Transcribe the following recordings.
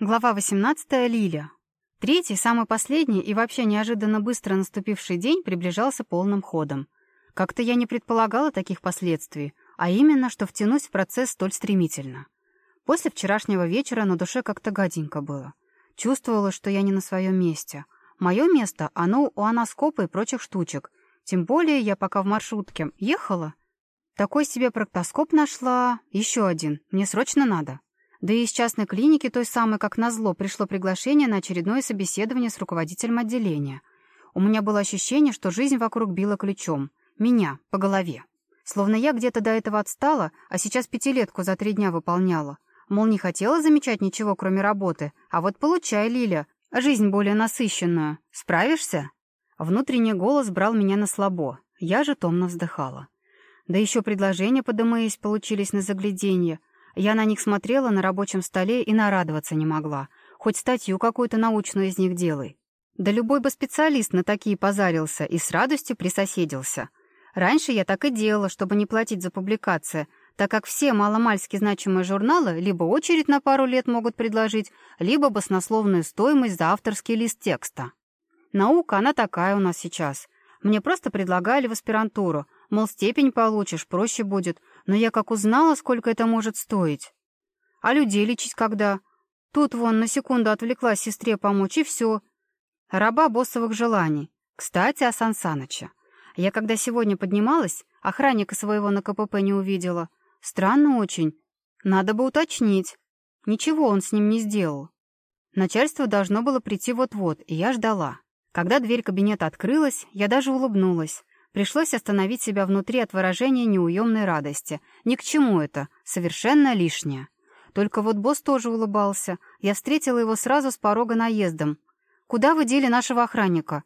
Глава 18. Лиля. Третий, самый последний и вообще неожиданно быстро наступивший день приближался полным ходом. Как-то я не предполагала таких последствий, а именно, что втянусь в процесс столь стремительно. После вчерашнего вечера на душе как-то гаденько было. Чувствовала, что я не на своем месте. Мое место, оно у анаскопа и прочих штучек. Тем более я пока в маршрутке ехала. Такой себе проктоскоп нашла. Еще один. Мне срочно надо. Да и из частной клиники той самой, как назло, пришло приглашение на очередное собеседование с руководителем отделения. У меня было ощущение, что жизнь вокруг била ключом. Меня, по голове. Словно я где-то до этого отстала, а сейчас пятилетку за три дня выполняла. Мол, не хотела замечать ничего, кроме работы, а вот получай, Лиля, жизнь более насыщенную. Справишься? Внутренний голос брал меня на слабо. Я же томно вздыхала. Да еще предложения по ДМС получились на загляденье. Я на них смотрела на рабочем столе и нарадоваться не могла. Хоть статью какую-то научную из них делай. Да любой бы специалист на такие позарился и с радостью присоседился. Раньше я так и делала, чтобы не платить за публикации, так как все маломальски значимые журналы либо очередь на пару лет могут предложить, либо баснословную стоимость за авторский лист текста. Наука, она такая у нас сейчас. Мне просто предлагали в аспирантуру, мол, степень получишь, проще будет, но я как узнала, сколько это может стоить. А людей лечить когда? Тут вон на секунду отвлеклась сестре помочь, и все. Раба боссовых желаний. Кстати, о Сансаныче. Я когда сегодня поднималась, охранника своего на КПП не увидела. Странно очень. Надо бы уточнить. Ничего он с ним не сделал. Начальство должно было прийти вот-вот, и я ждала. Когда дверь Пришлось остановить себя внутри от выражения неуемной радости. Ни к чему это, совершенно лишнее. Только вот босс тоже улыбался. Я встретила его сразу с порога наездом. «Куда вы дели нашего охранника?»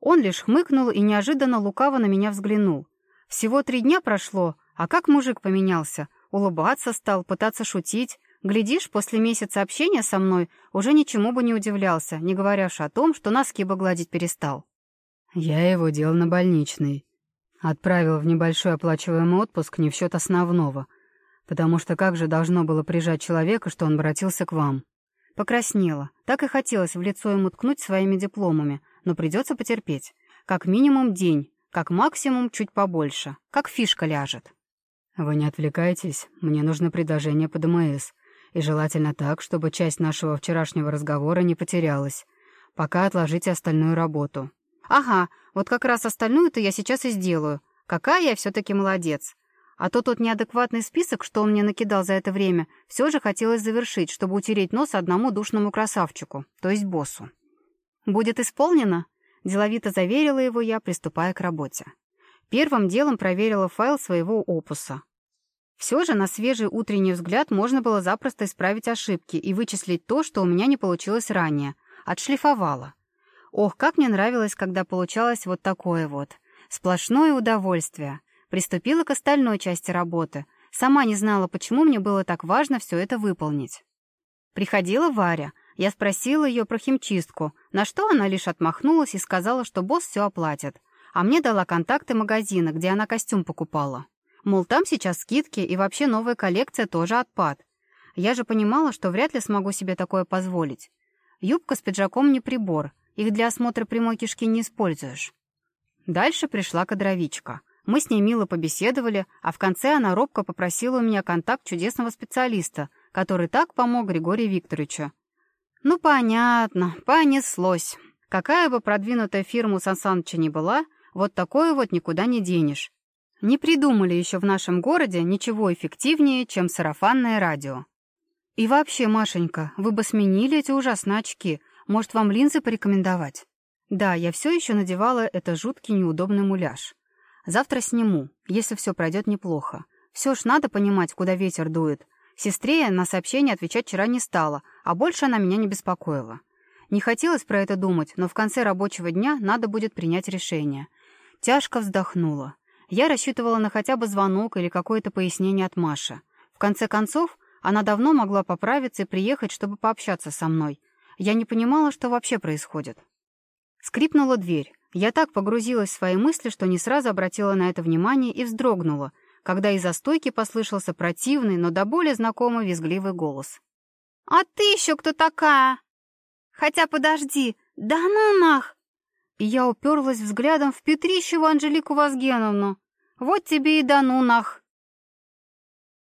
Он лишь хмыкнул и неожиданно лукаво на меня взглянул. «Всего три дня прошло, а как мужик поменялся? Улыбаться стал, пытаться шутить. Глядишь, после месяца общения со мной уже ничему бы не удивлялся, не говоря уж о том, что носки бы гладить перестал». Я его дел на больничный. Отправил в небольшой оплачиваемый отпуск не в счет основного. Потому что как же должно было прижать человека, что он обратился к вам? Покраснела. Так и хотелось в лицо ему ткнуть своими дипломами, но придется потерпеть. Как минимум день, как максимум чуть побольше, как фишка ляжет. Вы не отвлекайтесь, мне нужно предложение по ДМС. И желательно так, чтобы часть нашего вчерашнего разговора не потерялась. Пока отложите остальную работу. Ага, вот как раз остальную-то я сейчас и сделаю. Какая я все-таки молодец. А то тот неадекватный список, что он мне накидал за это время, все же хотелось завершить, чтобы утереть нос одному душному красавчику, то есть боссу. «Будет исполнено?» — деловито заверила его я, приступая к работе. Первым делом проверила файл своего опуса. Все же на свежий утренний взгляд можно было запросто исправить ошибки и вычислить то, что у меня не получилось ранее. Отшлифовала. Ох, как мне нравилось, когда получалось вот такое вот. Сплошное удовольствие. Приступила к остальной части работы. Сама не знала, почему мне было так важно все это выполнить. Приходила Варя. Я спросила ее про химчистку, на что она лишь отмахнулась и сказала, что босс все оплатит. А мне дала контакты магазина, где она костюм покупала. Мол, там сейчас скидки и вообще новая коллекция тоже отпад. Я же понимала, что вряд ли смогу себе такое позволить. Юбка с пиджаком не прибор — их для осмотра прямой кишки не используешь. Дальше пришла кадровичка. Мы с ней мило побеседовали, а в конце она робко попросила у меня контакт чудесного специалиста, который так помог Григорию Викторовичу. Ну, понятно, понеслось. Какая бы продвинутая фирма у Сан ни была, вот такое вот никуда не денешь. Не придумали еще в нашем городе ничего эффективнее, чем сарафанное радио. И вообще, Машенька, вы бы сменили эти ужасные очки. Может, вам линзы порекомендовать? Да, я все еще надевала это жуткий неудобный муляж. Завтра сниму, если все пройдет неплохо. Все ж надо понимать, куда ветер дует. Сестре на сообщение отвечать вчера не стала, а больше она меня не беспокоила. Не хотелось про это думать, но в конце рабочего дня надо будет принять решение. Тяжко вздохнула. Я рассчитывала на хотя бы звонок или какое-то пояснение от Маши. В конце концов, она давно могла поправиться и приехать, чтобы пообщаться со мной. Я не понимала, что вообще происходит. Скрипнула дверь. Я так погрузилась в свои мысли, что не сразу обратила на это внимание и вздрогнула, когда из-за стойки послышался противный, но до боли знакомый визгливый голос. «А ты еще кто такая? Хотя подожди, да ну нах!» И я уперлась взглядом в Петрищеву Анжелику Вазгеновну. «Вот тебе и да ну нах!»